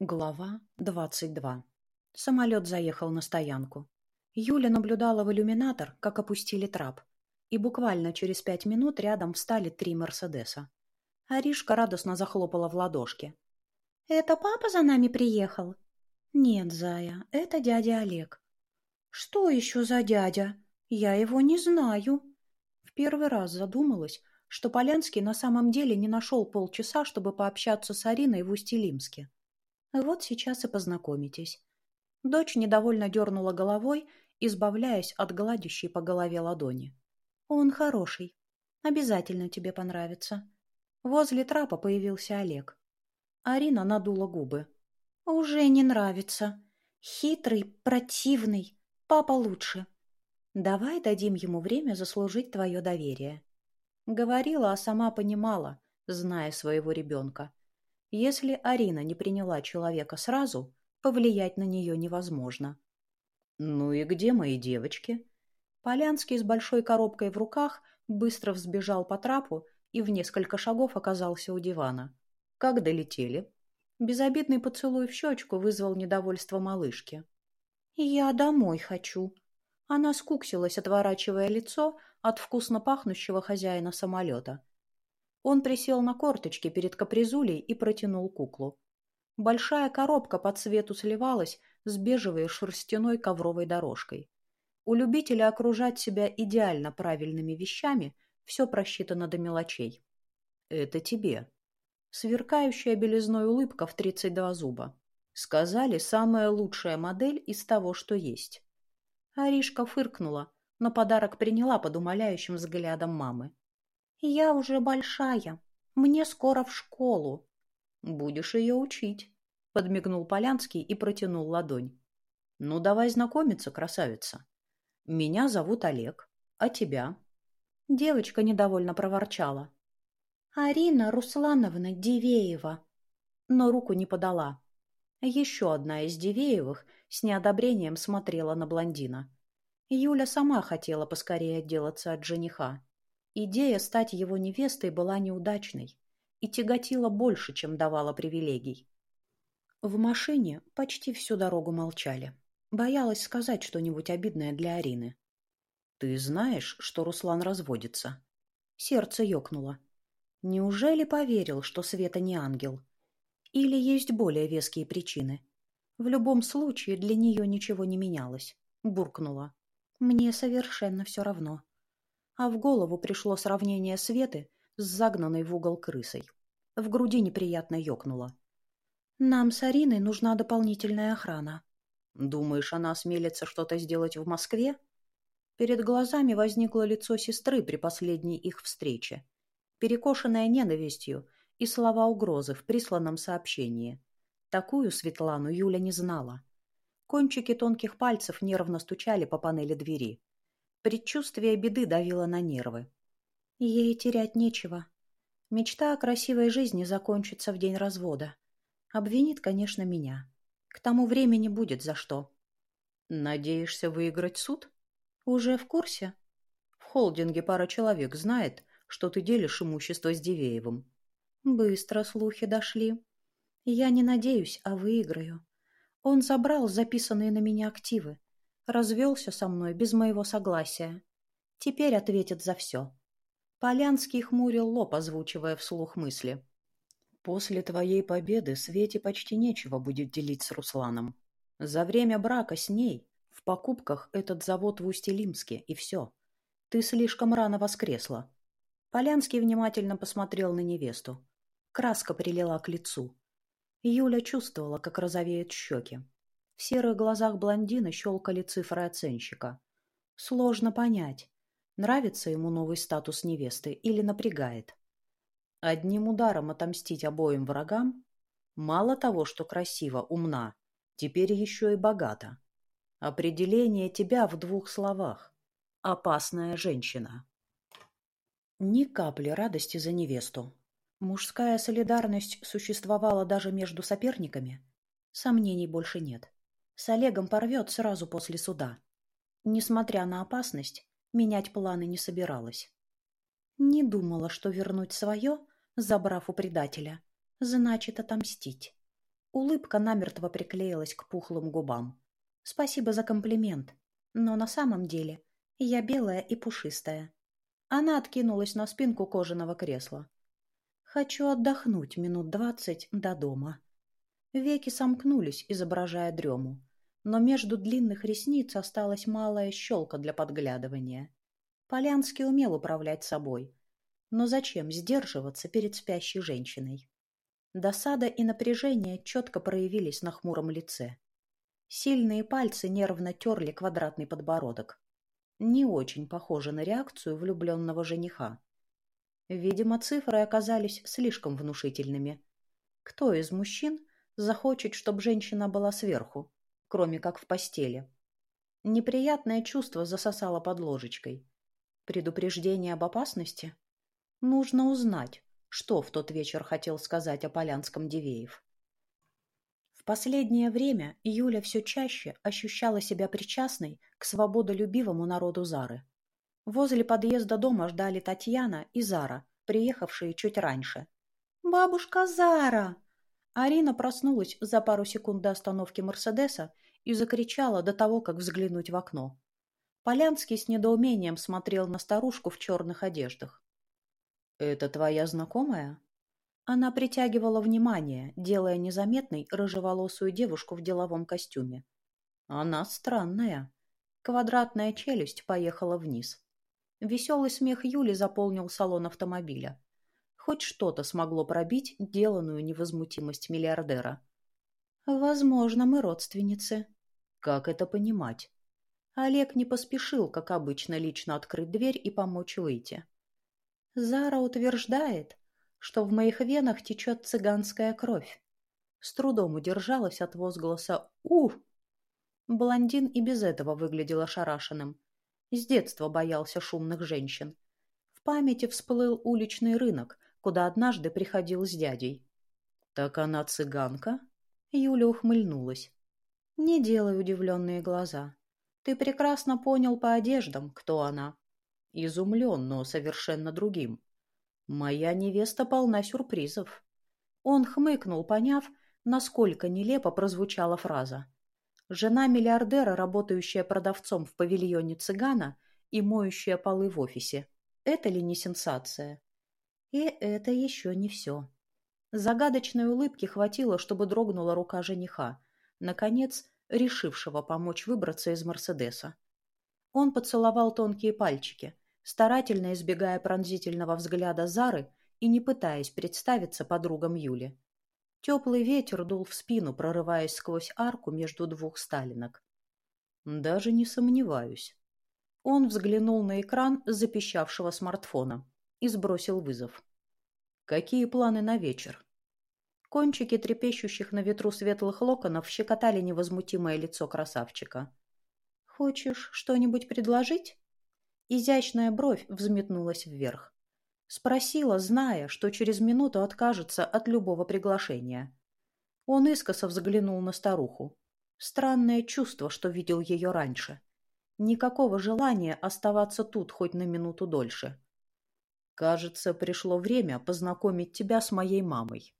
Глава 22. Самолет заехал на стоянку. Юля наблюдала в иллюминатор, как опустили трап. И буквально через пять минут рядом встали три «Мерседеса». Аришка радостно захлопала в ладошки. «Это папа за нами приехал?» «Нет, Зая, это дядя Олег». «Что еще за дядя? Я его не знаю». В первый раз задумалась, что Полянский на самом деле не нашел полчаса, чтобы пообщаться с Ариной в Усть-Илимске. Вот сейчас и познакомитесь. Дочь недовольно дернула головой, избавляясь от гладящей по голове ладони. Он хороший. Обязательно тебе понравится. Возле трапа появился Олег. Арина надула губы. Уже не нравится. Хитрый, противный. Папа лучше. Давай дадим ему время заслужить твое доверие. Говорила, а сама понимала, зная своего ребенка. Если Арина не приняла человека сразу, повлиять на нее невозможно. «Ну и где мои девочки?» Полянский с большой коробкой в руках быстро взбежал по трапу и в несколько шагов оказался у дивана. «Как долетели?» Безобидный поцелуй в щечку вызвал недовольство малышки. «Я домой хочу». Она скуксилась, отворачивая лицо от вкусно пахнущего хозяина самолета. Он присел на корточки перед капризулей и протянул куклу. Большая коробка по цвету сливалась с бежевой шерстяной ковровой дорожкой. У любителя окружать себя идеально правильными вещами все просчитано до мелочей. «Это тебе». Сверкающая белизной улыбка в тридцать два зуба. Сказали, самая лучшая модель из того, что есть. Аришка фыркнула, но подарок приняла под умоляющим взглядом мамы. «Я уже большая. Мне скоро в школу». «Будешь ее учить», — подмигнул Полянский и протянул ладонь. «Ну, давай знакомиться, красавица. Меня зовут Олег. А тебя?» Девочка недовольно проворчала. «Арина Руслановна Дивеева». Но руку не подала. Еще одна из Дивеевых с неодобрением смотрела на блондина. Юля сама хотела поскорее отделаться от жениха. Идея стать его невестой была неудачной и тяготила больше, чем давала привилегий. В машине почти всю дорогу молчали. Боялась сказать что-нибудь обидное для Арины. «Ты знаешь, что Руслан разводится?» Сердце ёкнуло. Неужели поверил, что Света не ангел? Или есть более веские причины? В любом случае для нее ничего не менялось. Буркнула. «Мне совершенно все равно» а в голову пришло сравнение Светы с загнанной в угол крысой. В груди неприятно ёкнуло. «Нам с Ариной нужна дополнительная охрана». «Думаешь, она осмелится что-то сделать в Москве?» Перед глазами возникло лицо сестры при последней их встрече, перекошенное ненавистью и слова угрозы в присланном сообщении. Такую Светлану Юля не знала. Кончики тонких пальцев нервно стучали по панели двери. Предчувствие беды давило на нервы. Ей терять нечего. Мечта о красивой жизни закончится в день развода. Обвинит, конечно, меня. К тому времени будет за что. Надеешься выиграть суд? Уже в курсе? В холдинге пара человек знает, что ты делишь имущество с Дивеевым. Быстро слухи дошли. Я не надеюсь, а выиграю. Он забрал записанные на меня активы развелся со мной без моего согласия. Теперь ответит за все. Полянский хмурил лоб, озвучивая вслух мысли. «После твоей победы Свете почти нечего будет делить с Русланом. За время брака с ней в покупках этот завод в Усть-Илимске, и все. Ты слишком рано воскресла». Полянский внимательно посмотрел на невесту. Краска прилила к лицу. Юля чувствовала, как розовеют щеки. В серых глазах блондина щелкали цифры оценщика. Сложно понять, нравится ему новый статус невесты или напрягает. Одним ударом отомстить обоим врагам? Мало того, что красиво, умна, теперь еще и богата. Определение тебя в двух словах. Опасная женщина. Ни капли радости за невесту. Мужская солидарность существовала даже между соперниками. Сомнений больше нет с Олегом порвет сразу после суда. Несмотря на опасность, менять планы не собиралась. Не думала, что вернуть свое, забрав у предателя, значит отомстить. Улыбка намертво приклеилась к пухлым губам. Спасибо за комплимент. Но на самом деле я белая и пушистая. Она откинулась на спинку кожаного кресла. Хочу отдохнуть минут двадцать до дома. Веки сомкнулись, изображая дрему. Но между длинных ресниц осталась малая щелка для подглядывания. Полянский умел управлять собой. Но зачем сдерживаться перед спящей женщиной? Досада и напряжение четко проявились на хмуром лице. Сильные пальцы нервно терли квадратный подбородок. Не очень похоже на реакцию влюбленного жениха. Видимо, цифры оказались слишком внушительными. Кто из мужчин захочет, чтобы женщина была сверху, кроме как в постели? Неприятное чувство засосало под ложечкой. Предупреждение об опасности? Нужно узнать, что в тот вечер хотел сказать о Полянском Дивеев. В последнее время Юля все чаще ощущала себя причастной к свободолюбивому народу Зары. Возле подъезда дома ждали Татьяна и Зара, приехавшие чуть раньше. «Бабушка Зара!» Арина проснулась за пару секунд до остановки Мерседеса и закричала до того, как взглянуть в окно. Полянский с недоумением смотрел на старушку в черных одеждах. «Это твоя знакомая?» Она притягивала внимание, делая незаметной рыжеволосую девушку в деловом костюме. Она странная. Квадратная челюсть поехала вниз. Веселый смех Юли заполнил салон автомобиля. Хоть что-то смогло пробить деланную невозмутимость миллиардера. Возможно, мы родственницы. Как это понимать? Олег не поспешил, как обычно, лично открыть дверь и помочь выйти. Зара утверждает, что в моих венах течет цыганская кровь. С трудом удержалась от возгласа «Ух!». Блондин и без этого выглядел ошарашенным. С детства боялся шумных женщин. В памяти всплыл уличный рынок, куда однажды приходил с дядей. «Так она цыганка?» Юля ухмыльнулась. «Не делай удивленные глаза. Ты прекрасно понял по одеждам, кто она изумлен, но совершенно другим. «Моя невеста полна сюрпризов». Он хмыкнул, поняв, насколько нелепо прозвучала фраза. Жена миллиардера, работающая продавцом в павильоне цыгана и моющая полы в офисе. Это ли не сенсация? И это еще не все. Загадочной улыбки хватило, чтобы дрогнула рука жениха, наконец, решившего помочь выбраться из Мерседеса. Он поцеловал тонкие пальчики, старательно избегая пронзительного взгляда Зары и не пытаясь представиться подругам Юли. Теплый ветер дул в спину, прорываясь сквозь арку между двух сталинок. Даже не сомневаюсь. Он взглянул на экран запищавшего смартфона и сбросил вызов. Какие планы на вечер? Кончики трепещущих на ветру светлых локонов щекотали невозмутимое лицо красавчика. «Хочешь что-нибудь предложить?» Изящная бровь взметнулась вверх. Спросила, зная, что через минуту откажется от любого приглашения. Он искоса взглянул на старуху. Странное чувство, что видел ее раньше. Никакого желания оставаться тут хоть на минуту дольше. «Кажется, пришло время познакомить тебя с моей мамой».